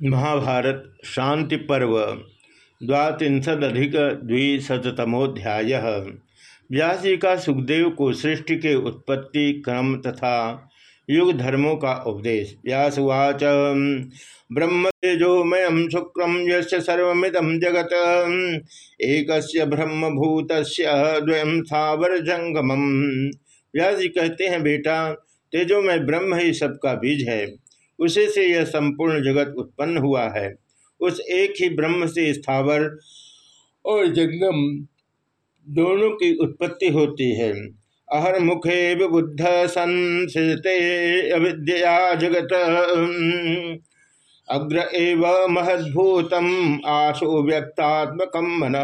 महाभारत शांति पर्व द्वांशदधिक द्विशतमोध्याय व्यास जी का सुखदेव को सृष्टि के उत्पत्ति, क्रम तथा युग धर्मों का उपदेश। व्यासुवाच ब्रह्म तेजोमय शुक्रम यर्वमिदम जगत। एक ब्रह्मभूत द्वयम स्थावर जंगम व्यास जी कहते हैं, बेटा तेजोमय ब्रह्म ही सबका बीज है। उसी से यह संपूर्ण जगत उत्पन्न हुआ है। उस एक ही ब्रह्म से स्थावर और जंगम दोनों की उत्पत्ति होती है। अहर मुखे विबुद्ध संसते अविद्या जगत। अग्र एव महद्भूतम आशो व्यक्तात्मक मन।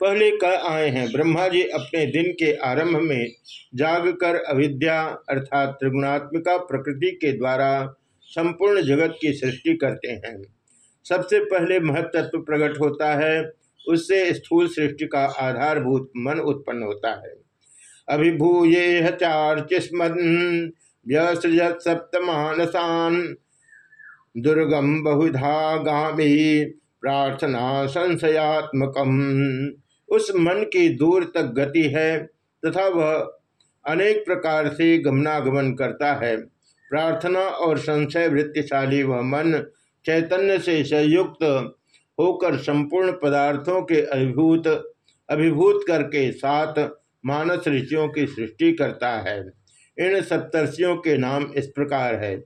पहले कह आए हैं। ब्रह्मा जी अपने दिन के आरंभ में जागकर अविद्या अर्थात त्रिगुणात्मिका प्रकृति के द्वारा संपूर्ण जगत की सृष्टि करते हैं। सबसे पहले महत्त्व प्रकट होता है, उससे स्थूल सृष्टि का आधारभूत मन उत्पन्न होता है। अभिभूये चार्चिस्मन व्यसृजत सप्तमानसान दुर्गम बहुधा गामी प्रार्थना संशयात्मकम। उस मन की दूर तक गति है तथा वह अनेक प्रकार से गमनागमन करता है। प्रार्थना और संशय वृत्तिशाली वह मन चैतन्य से संयुक्त होकर संपूर्ण पदार्थों के अभिभूत अभिभूत करके सात मानस ऋषियों की सृष्टि करता है। इन सप्तर्षियों के नाम इस प्रकार है।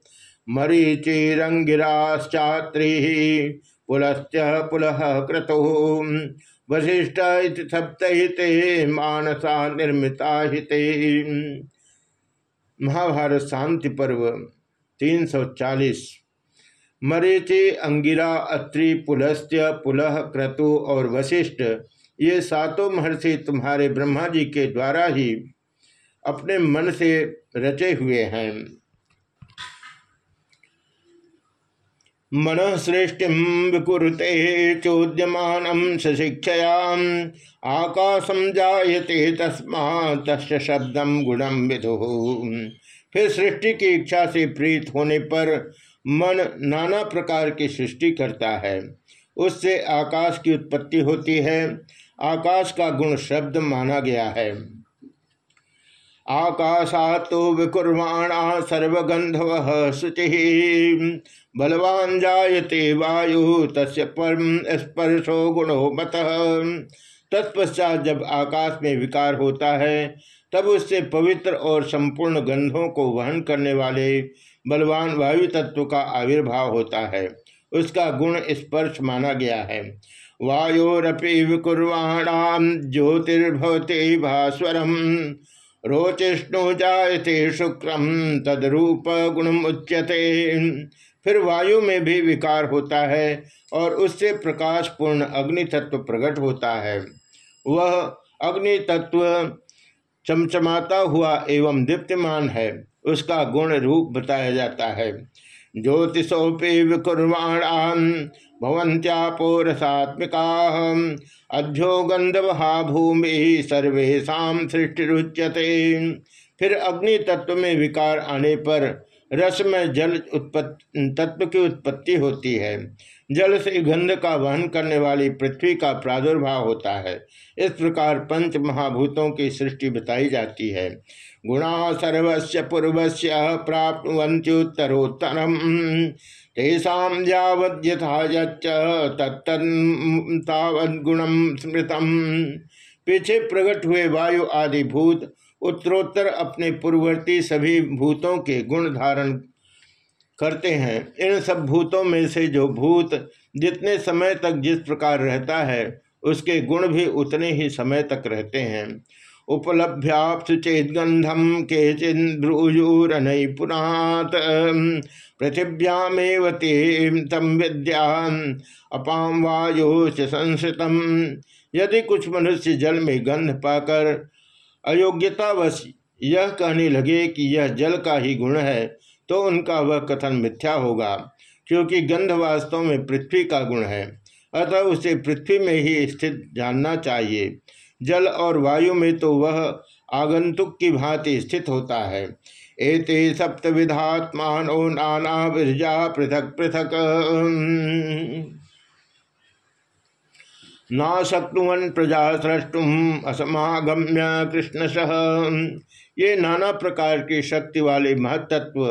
मरीचिरंगिराश्चात्री पुलश्च पुलह क्रतु। वशिष्ठ सप्तहिते मानसा निर्मिता हिते। महाभारत शांति पर्व 340 मरीचि अंगिरा अत्रि पुलस्त्य पुलह क्रतु और वशिष्ठ, ये सातों महर्षि तुम्हारे ब्रह्मा जी के द्वारा ही अपने मन से रचे हुए हैं। मन सृष्टि विकुरुते चोद्यमान सशिक्षयाम। आकाशम जायते तस्मा तस् शब्दम गुणम विदु। फिर सृष्टि की इच्छा से प्रीत होने पर मन नाना प्रकार की सृष्टि करता है। उससे आकाश की उत्पत्ति होती है। आकाश का गुण शब्द माना गया है। आकाशा तो विकुर्वाणा सर्वगंधव शुचि। बलवान जायते वायु तस् परम स्पर्शो गुणो मत। तत्पश्चात जब आकाश में विकार होता है, तब उससे पवित्र और संपूर्ण गंधों को वहन करने वाले बलवान वायु तत्व का आविर्भाव होता है। उसका गुण स्पर्श माना गया है। वायोरपि विकुर्वाणाम ज्योतिर्भवते भास्वरम। रोचिष्णु जायते शुक्रम तदरूप गुण उच्यते। फिर वायु में भी विकार होता है और उससे प्रकाश पूर्ण अग्नि तत्व प्रकट होता है। वह अग्नि तत्व चमचमाता हुआ एवं दीप्तिमान है, उसका गुण रूप बताया जाता है। ज्योतिषोपि विकुर्वाणान भवंत्यापोरसात्मिका अध्यो गंधवहा भूमि सर्वेशा सृष्टि रुच्यते फिर अग्नि तत्व में विकार आने पर रस में जल उत्पत्ति तत्व की उत्पत्ति होती है। जल से गंध का वहन करने वाली पृथ्वी का प्रादुर्भाव होता है। इस प्रकार पंच महाभूतों की सृष्टि बताई जाती है। गुणा सर्वस्व पूर्वस्य प्राप्तवंत्युत्तरोत्तरम तेषा यावद यथा गुणम स्मृतम। पीछे प्रकट हुए वायु आदि भूत उत्तरोत्तर अपने पूर्ववर्ती सभी भूतों के गुण धारण करते हैं। इन सब भूतों में से जो भूत जितने समय तक जिस प्रकार रहता है, उसके गुण भी उतने ही समय तक रहते हैं। उपलभ्याप्सु चेदगंधम के चिन्ब्रूजूरन पुरात पृथिव्यामेव तम विद्या अपाम वायु संस्कृतम यदि कुछ मनुष्य जल में गंध पाकर अयोग्यतावश यह कहने लगे कि यह जल का ही गुण है तो उनका वह कथन मिथ्या होगा, क्योंकि गंध वास्तव में पृथ्वी का गुण है। अतः उसे पृथ्वी में ही स्थित जानना चाहिए। जल और वायु में तो वह आगंतुक की भांति स्थित होता है। एते सप्त विधात्मानो नाना विरजा पृथक पृथक। ना शक्नुवन प्रजा सृष्टुम असमागम्य कृष्ण सह ये नाना प्रकार की शक्ति वाले महतत्व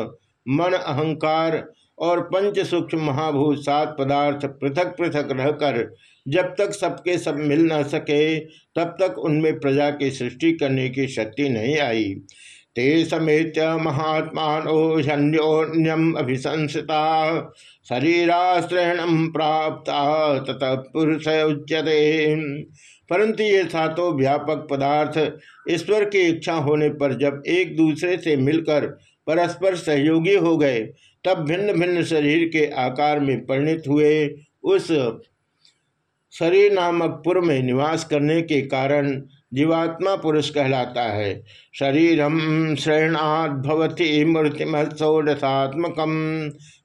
मन अहंकार और पंच सूक्ष्म महाभूत सात पदार्थ पृथक पृथक रहकर जब तक सबके सब मिल न सके, तब तक उनमें प्रजा की सृष्टि करने की शक्ति नहीं आई। ते समेत महात्मान्योन्यम अभिशंसिता शरीराश्रयणम प्राप्त, ततः पुरुष उच्यते। परंतु ये सातों व्यापक पदार्थ ईश्वर की इच्छा होने पर जब एक दूसरे से मिलकर परस्पर सहयोगी हो गए, तब भिन्न भिन्न शरीर के आकार में परिणित हुए। उस शरीर नामक पुर में निवास करने के कारण जीवात्मा पुरुष कहलाता है। शरीरम श्रेणाद्भवती मूर्तिमत्सोडसात्मक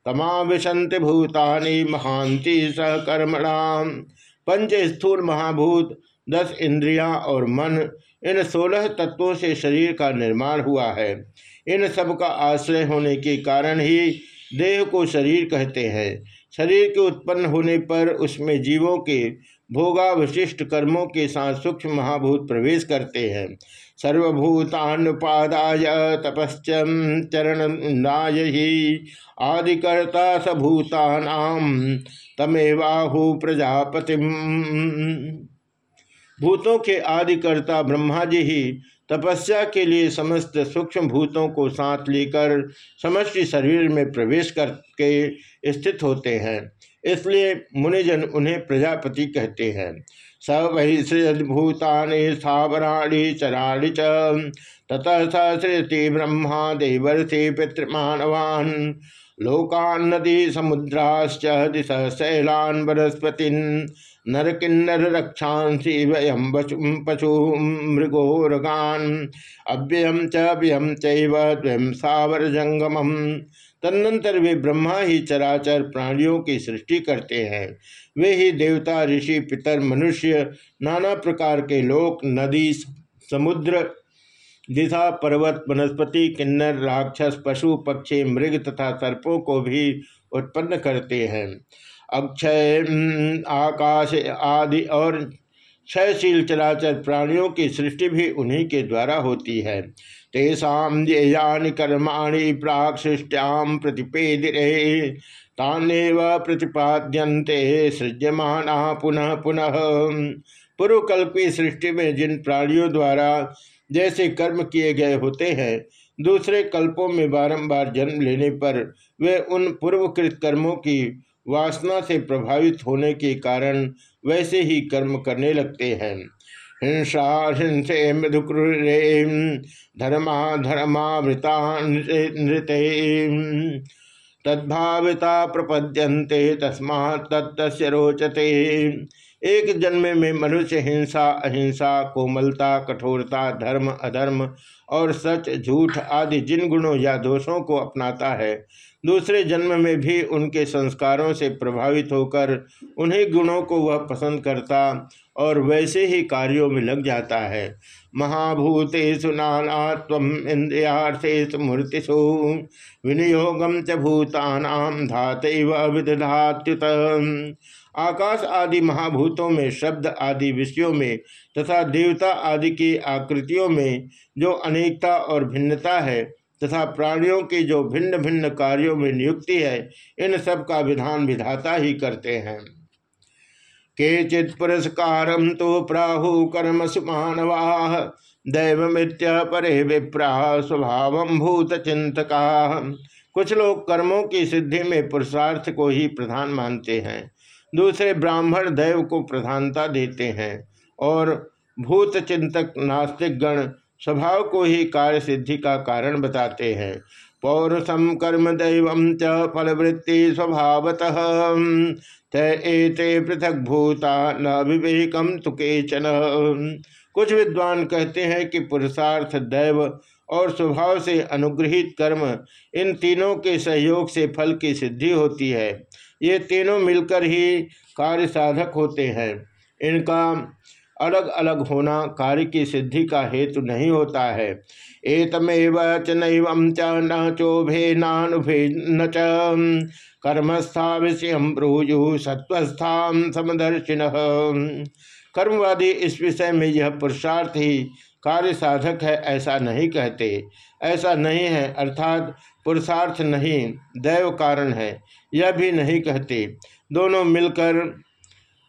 तमाविशंति भूतानि महांति सहकर्मणाम। पंच स्थूल महाभूत, दस इंद्रियाँ और मन इन सोलह तत्वों से शरीर का निर्माण हुआ है। इन सब का आश्रय होने के कारण ही देह को शरीर कहते हैं। शरीर के उत्पन्न होने पर उसमें जीवों के भोगावशिष्ट कर्मों के साथ सूक्ष्म महाभूत प्रवेश करते हैं। सर्वभूतानुपादाय तपश्चम चरणनाय ही आदिकर्ता सभूतानाम तमेवाहु प्रजापति भूतों के आदिकर्ता ब्रह्मा जी ही तपस्या के लिए समस्त सूक्ष्म भूतों को साथ लेकर समष्टि शरीर में प्रवेश करके स्थित होते हैं। इसलिए मुनिजन उन्हें प्रजापति कहते हैं। स वही सृजभूतानि स्थावराणि चराणि च, ततः स सृजति ब्रह्मा देवर्षि पितृमानवान्। लोकान नदी समुद्राश्च दिश शैलान वनस्पति नर किन्नर रक्षांसी वयम पशु मृगोरगान। अव्ययम च व्ययम चम सावर तदनंतर वे ब्रह्मा ही चराचर प्राणियों की सृष्टि करते हैं। वे ही देवता, ऋषि, पितर, मनुष्य, नाना प्रकार के लोक, नदी समुद्र, दिशा, पर्वत, वनस्पति, किन्नर, राक्षस, पशु, पक्षी, मृग तथा सर्पों को भी उत्पन्न करते हैं। अक्षय आकाश आदि और क्षयशील चराचर प्राणियों की सृष्टि भी उन्हीं के द्वारा होती है। तेषाम येयानि कर्माणि प्राक सृष्टियाम प्रतिपेदिरे तान्व प्रतिपाद्यन्ते सृज्यमाना पुनः पुनः। पूर्वकल्प सृष्टि में जिन प्राणियों द्वारा जैसे कर्म किए गए होते हैं, दूसरे कल्पों में बारंबार जन्म लेने पर वे उन पूर्वकृत कर्मों की वासना से प्रभावित होने के कारण वैसे ही कर्म करने लगते हैं। हिंसा, हिंसे मृदुक्रे धर्मा धर्मावृता नृत। तद्भाविता प्रपद्यन्ते तस्मा तत्त रोचते। एक जन्म में मनुष्य हिंसा, अहिंसा, कोमलता, कठोरता, धर्म, अधर्म और सच, झूठ आदि जिन गुणों या दोषों को अपनाता है, दूसरे जन्म में भी उनके संस्कारों से प्रभावित होकर उन्हीं गुणों को वह पसंद करता और वैसे ही कार्यों में लग जाता है। महाभूतेषु नानात्वम इंद्रियार्थेषु मूर्तिषु विनियोगम च भूतानाम धातव विदधात्युत आकाश आदि महाभूतों में, शब्द आदि विषयों में तथा देवता आदि की आकृतियों में जो अनेकता और भिन्नता है तथा प्राणियों की जो भिन्न भिन्न कार्यों में नियुक्ति है, इन सब का विधान विधाता ही करते हैं। केचित पुरस्कार तो प्राहु कर्म सुमानवा दैवमित्य परे विप्रा स्वभाव भूत चिंतका कुछ लोग कर्मों की सिद्धि में पुरुषार्थ को ही प्रधान मानते हैं। दूसरे ब्राह्मण दैव को प्रधानता देते हैं और भूत चिंतक नास्तिक गण स्वभाव को ही कार्य सिद्धि का कारण बताते हैं। पौरुषम कर्म दैव च फलवृत्ति स्वभावतः। ते पृथक भूता न विवेकम तो केचन। कुछ विद्वान कहते हैं कि पुरुषार्थ दैव और स्वभाव से अनुग्रहित कर्म इन तीनों के सहयोग से फल की सिद्धि होती है। ये तीनों मिलकर ही कार्य साधक होते हैं। इनका अलग अलग होना कार्य की सिद्धि का हेतु नहीं होता है। एतमेव च नैवं च न चोभे नानुभे न च। कर्मस्था विषय ब्रूजु सत्वस्था समदर्शिन। कर्मवादी इस विषय में यह पुरुषार्थ ही कार्य साधक है, ऐसा नहीं कहते। ऐसा नहीं है, अर्थात पुरुषार्थ नहीं, दैव कारण है, यह भी नहीं कहते। दोनों मिलकर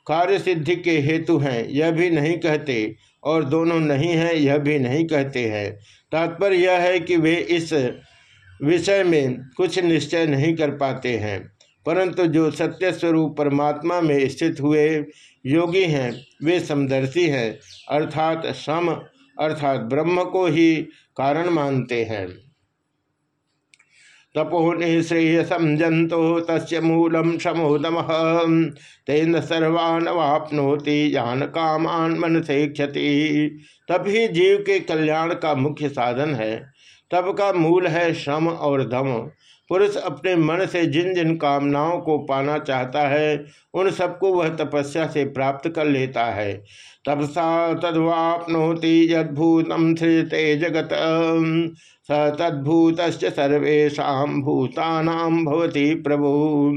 कार्य सिद्धि के हेतु हैं, यह भी नहीं कहते, और दोनों नहीं हैं, यह भी नहीं कहते हैं। तात्पर्य यह है कि वे इस विषय में कुछ निश्चय नहीं कर पाते हैं, परंतु जो सत्य स्वरूप परमात्मा में स्थित हुए योगी हैं, वे समदर्शी हैं, अर्थात सम अर्थात ब्रह्म को ही कारण मानते हैं। तपोनि श्रेय समझंतो तस् मूलम शमोदम। तेन सर्वान वापनोति जान कामान मन से क्षति तब ही जीव के कल्याण का मुख्य साधन है। तब का मूल है श्रम और धम पुरुष अपने मन से जिन जिन कामनाओं को पाना चाहता है, उन सबको वह तपस्या से प्राप्त कर लेता है। तपसा तद्वापनोति यदूतम सृजते जगत। स तद्भूत सर्वेशा भूतानाम भवती प्रभु।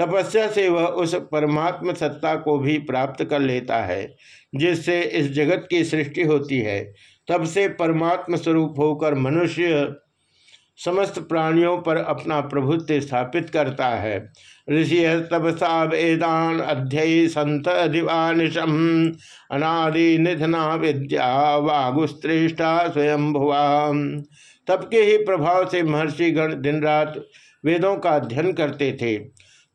तपस्या से वह उस परमात्म सत्ता को भी प्राप्त कर लेता है, जिससे इस जगत की सृष्टि होती है। तब से परमात्म स्वरूप होकर मनुष्य समस्त प्राणियों पर अपना प्रभुत्व स्थापित करता है। ऋषि तपसा वेदान अध्यय संत दिवानिशम अनादि निधना विद्या वागुश्रेष्ठा स्वयं भुआ तब के ही प्रभाव से महर्षि गण दिन रात वेदों का अध्ययन करते थे।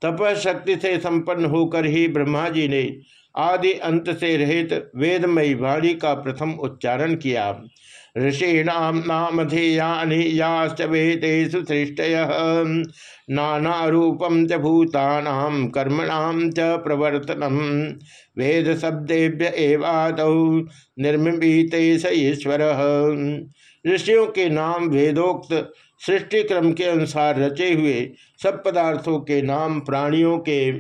तपशक्ति से संपन्न होकर ही ब्रह्मा जी ने आदि अंत से रहित वेदमयी वाणी का प्रथम उच्चारण किया। ऋषीणाम नामधेयानि याश्च वेदेषु सृष्टय। नानारूपम च भूतानाम कर्मणाम च प्रवर्तनम वेद शब्देभ्य एवादौ निर्मित स ईश्वर। ऋषियों के नाम वेदोक्त सृष्टि क्रम के अनुसार रचे हुए सब पदार्थों के नाम प्राणियों के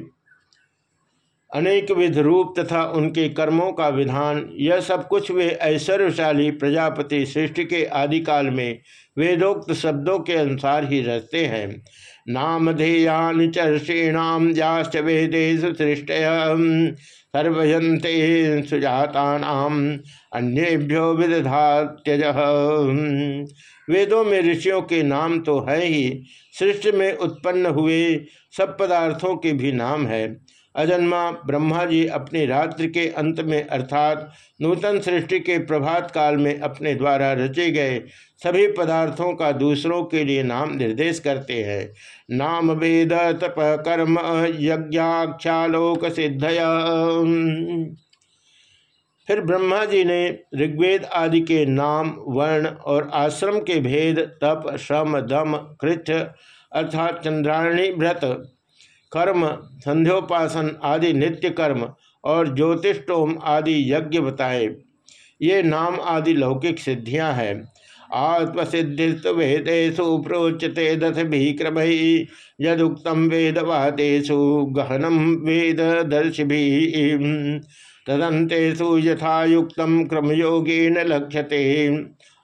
अनेक विध रूप तथा उनके कर्मों का विधान, यह सब कुछ वे ऐश्वर्यशाली प्रजापति सृष्टि के आदिकाल में वेदोक्त शब्दों के अनुसार ही रहते हैं। नामधेयान चर्षीणाम जाश्च वेदेशु सृष्ट सर्वयंते सुजाता अन्येभ्यो विदधात्यज। वेदों में ऋषियों के नाम तो है ही, सृष्टि में उत्पन्न हुए सब पदार्थों के भी नाम है। अजन्मा ब्रह्मा जी अपनी रात्रि के अंत में, अर्थात नूतन सृष्टि के प्रभात काल में अपने द्वारा रचे गए सभी पदार्थों का दूसरों के लिए नाम निर्देश करते हैं। नाम वेद, तप, कर्म, यज्ञाख्यालोक सिद्धया। फिर ब्रह्मा जी ने ऋग्वेद आदि के नाम, वर्ण और आश्रम के भेद, तप, श्रम, दम कृथ अर्थात चंद्रायणी व्रत कर्म, संध्योपासन आदि नित्य कर्म और ज्योतिषोम आदि यज्ञ बताए। ये नाम आदि लौकिक सिद्धियाँ हैं। आत्मसिद्धिस्त वेदेशु प्रोचते दस भी क्रम यदुक्तम वेदवादेशु गहनम वेद दर्शि तदंतेषु यथायुक्त क्रमयोगेन लक्ष्यते।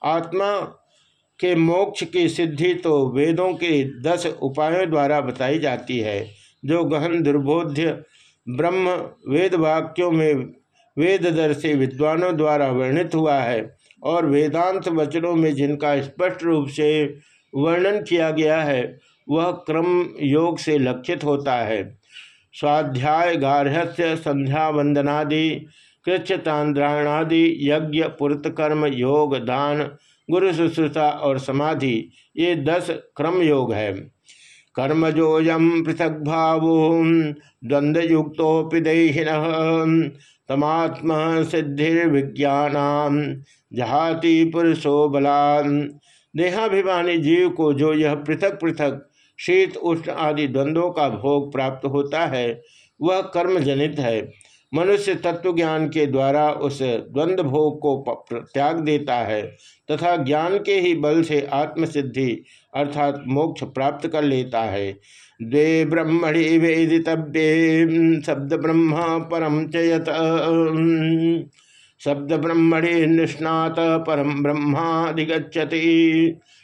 आत्मा के मोक्ष की सिद्धि तो वेदों के दस उपायों द्वारा बताई जाती है। जो गहन दुर्बोध्य ब्रह्म वेद वाक्यों में वेददर्शी विद्वानों द्वारा वर्णित हुआ है और वेदांत वचनों में जिनका स्पष्ट रूप से वर्णन किया गया है, वह क्रम योग से लक्षित होता है। स्वाध्याय गार्हस्य संध्या वंदनादि कृच्छतांद्राणादि यज्ञ, पुरतकर्म, योग, दान, गुरु शुश्रूषा और समाधि, ये दस क्रम योग है। कर्मजोयम पृथक भाव द्वंद्वयुक्तोपि देहिन। तमात्म सिद्धिर्विज्ञान जहाति पुरुषो बला देहाभिमानी जीव को जो यह पृथक पृथक शीत, उष्ण आदि द्वंद्वों का भोग प्राप्त होता है, वह कर्म जनित है। मनुष्य तत्व ज्ञान के द्वारा उस द्वंद्व भोग को त्याग देता है तथा ज्ञान के ही बल से आत्मसिद्धि अर्थात मोक्ष प्राप्त कर लेता है। द्वे ब्रह्मणि वेदितव्ये शब्द ब्रह्म परम चयत। शब्द ब्रह्मणे निष्णात परम ब्रह्माधिगछति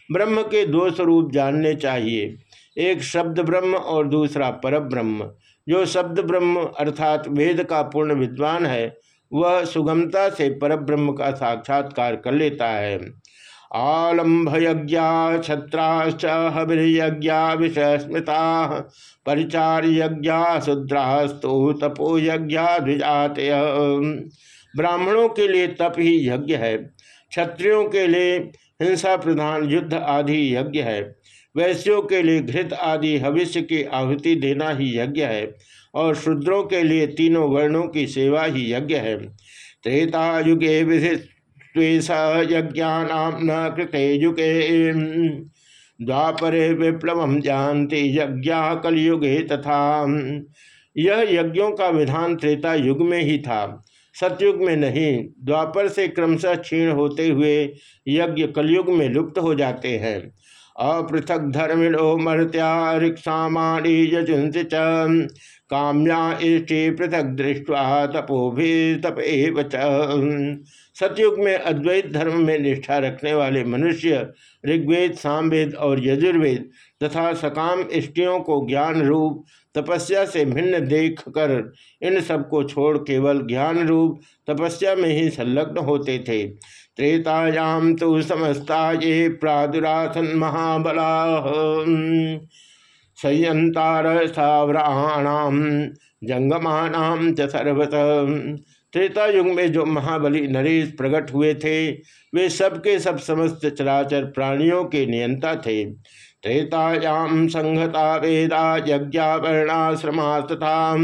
ब्रह्म के दो स्वरूप जानने चाहिए। एक शब्द ब्रह्म और दूसरा पर ब्रह्म जो शब्द ब्रह्म अर्थात वेद का पूर्ण विद्वान है, वह सुगमता से पर ब्रह्म का साक्षात्कार कर लेता है। आलम्भ यज्ञा छत्राश्च हविर्यज्ञा विषय स्मृता परिचार यज्ञा शुद्रास्तु तपो यज्ञा द्विजात ब्राह्मणों के लिए तप ही यज्ञ है, क्षत्रियों के लिए हिंसा प्रधान युद्ध आदि यज्ञ है। वैश्यों के लिए घृत आदि भविष्य की आहुति देना ही यज्ञ है, और शूद्रों के लिए तीनों वर्णों की सेवा ही यज्ञ है। त्रेता युगे विधि यज्ञानाम न कृते युगे। द्वापरे विप्लव जानते यज्ञ कलयुगे तथा। यह यज्ञों का विधान त्रेता युग में ही था। सतयुग में नहीं, द्वापर से क्रमशः क्षीण होते हुए यज्ञ कलयुग में लुप्त हो जाते हैं। अपृथक धर्मिणो मर्त्या रिक्सामाणी यजुंस काम्या इष्टि पृथक दृष्टवा तपो भी तप एव सतयुग में अद्वैत धर्म में निष्ठा रखने वाले मनुष्य ऋग्वेद, सामवेद और यजुर्वेद तथा सकाम इष्टियों को ज्ञान रूप, तपस्या से भिन्न देख कर इन सबको छोड़ केवल ज्ञान रूप, तपस्या में ही संलग्न होते थे। त्रेतायाम तो समस्ता ये प्रादुरासन महाबला। संयंतार स्थावराणाम जंगमानाम च त्रेता युग में जो महाबली नरेश प्रकट हुए थे, वे सबके सब समस्त चराचर प्राणियों के नियंता थे। त्रेतायाम संहता वेदा यज्ञावर्णाश्रमा तथा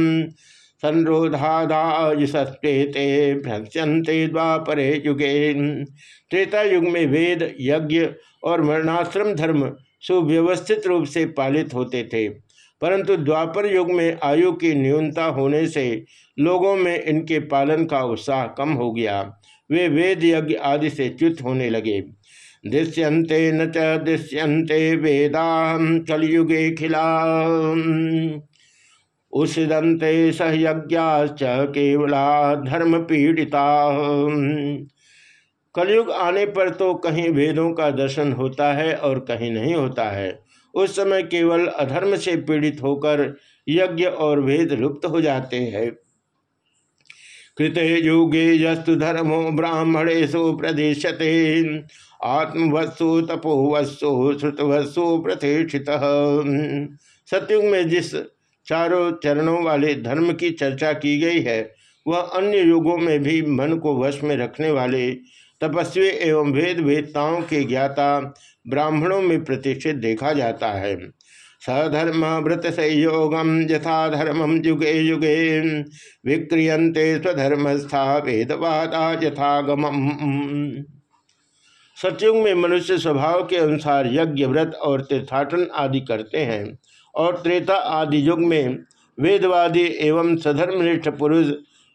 संरोधादायसस्ते भ्रंस्यंते द्वापरे युगे त्रेता युग। में वेद, यज्ञ और वर्णाश्रम धर्म सुव्यवस्थित रूप से पालित होते थे। परंतु द्वापर युग में आयु की न्यूनता होने से लोगों में इनके पालन का उत्साह कम हो गया। वे वेद, यज्ञ आदि से च्युत होने लगे। दृश्यंते न च दृश्यंते वेदा कलयुगे खिला। उषदंते सहयज्ञाश्च केवला धर्म पीड़िता। कलयुग आने पर तो कहीं वेदों का दर्शन होता है और कहीं नहीं होता है। उस समय केवल अधर्म से पीड़ित होकर यज्ञ और वेद लुप्त हो जाते हैं। कृते युगे यस्तु धर्मो ब्राह्मणेशु प्रदेशते, आत्मवत्सु तपोवत्सु, श्रुतवत्सु प्रतिष्ठित सत्युग में जिस चारों चरणों वाले धर्म की चर्चा की गई है। वह अन्य युगों में भी मन को वश में रखने वाले तपस्वी एवं वेद वेदताओं के ज्ञाता ब्राह्मणों में प्रतिष्ठित देखा जाता है। सधर्म व्रत संयोगम यथा धर्मम युगे युगे विक्रियंते स्वधर्मस्था वेदवादा यथागम सत्युग में मनुष्य स्वभाव के अनुसार यज्ञ व्रत और तीर्थाटन आदि करते हैं। और त्रेता आदि युग में वेदवादी एवं सधर्मनिष्ठ पुरुष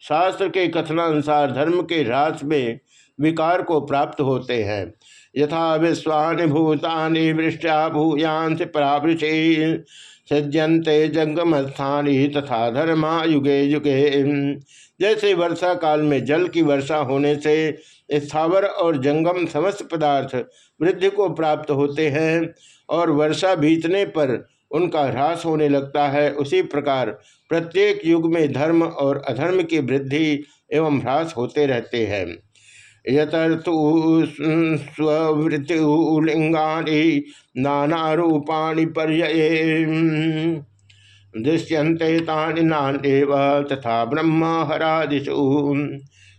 शास्त्र के कथनानुसार धर्म के ह्रास में विकार को प्राप्त होते हैं। यथा विश्वानि भूतानि वृष्टा भूयांश परावृषे सज्जनते जंगम स्थानी तथा धर्मा युगे युगे। जैसे वर्षा काल में जल की वर्षा होने से स्थावर और जंगम समस्त पदार्थ वृद्धि को प्राप्त होते हैं और वर्षा बीतने पर उनका ह्रास होने लगता है। उसी प्रकार प्रत्येक युग में धर्म और अधर्म की वृद्धि एवं ह्रास होते रहते हैं। यतर्थु स्वृत्तिलिंगानि नाना रूपाणि दृश्यंते तानि नान्यव तथा ब्रह्म हरादिशु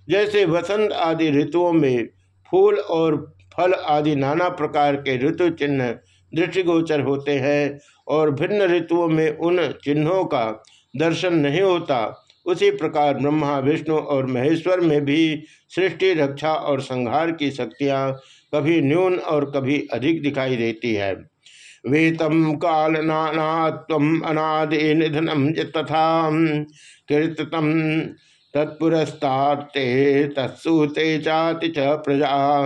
जैसे वसंत आदि ऋतुओं में फूल और फल आदि नाना प्रकार के ऋतु चिन्ह दृष्टिगोचर होते हैं और भिन्न ऋतुओं में उन चिन्हों का दर्शन नहीं होता, उसी प्रकार ब्रह्मा, विष्णु और महेश्वर में भी सृष्टि, रक्षा और संहार की शक्तियाँ कभी न्यून और कभी अधिक दिखाई देती है। वेतम काल नानात्म अनादि निधनम तथा कीर्तम तत्पुरस्ते तत्सुते चाति च प्रजा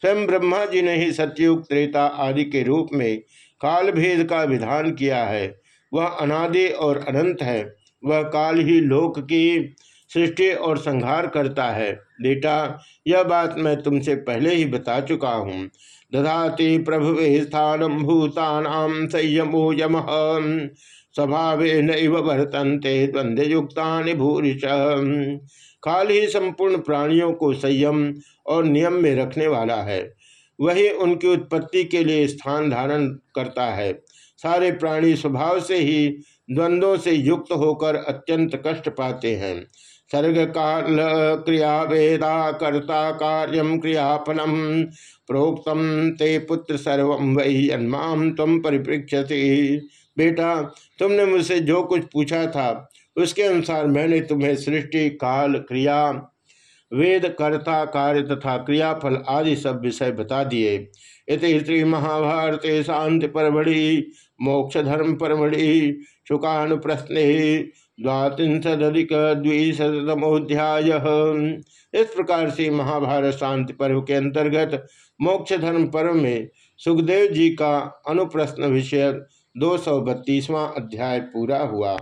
स्वयं ब्रह्मा जी ने ही सत्युग, त्रेता आदि के रूप में काल भेद का विधान किया है। वह अनादि और अनंत है। वह काल ही लोक की सृष्टि और संहार करता है। बेटा, यह बात मैं तुमसे पहले ही बता चुका हूँ। दधाति प्रभुवे स्थानम भूतानाम संयमो यम। स्वभाव नैव वर्तनते द्वंद्वयुक्ता भूरिश काल ही संपूर्ण प्राणियों को संयम और नियम में रखने वाला है। वही उनकी उत्पत्ति के लिए स्थान धारण करता है। सारे प्राणी स्वभाव से ही द्वंद्वों से युक्त होकर अत्यंत कष्ट पाते हैं। सर्ग काल क्रिया वेदा कर्ता कार्यम क्रियापनम। प्रोक्तम ते पुत्र सर्व वही जन्माम तम परिपृक्षति बेटा, तुमने मुझसे जो कुछ पूछा था, उसके अनुसार मैंने तुम्हें सृष्टि, काल, क्रिया, वेद, कर्ता, कार्य तथा क्रियाफल आदि सब विषय बता दिए। इति श्री महाभारत शांति परमढ़ि मोक्ष धर्म परमढ़ि शुकानुप्रश्न द्वांशदिक द्विशतमोध्याय इस प्रकार से महाभारत शांति पर्व के अंतर्गत मोक्ष धर्म पर्व में सुखदेव जी का अनुप्रश्न विषय दो सौ बत्तीसवां अध्याय पूरा हुआ।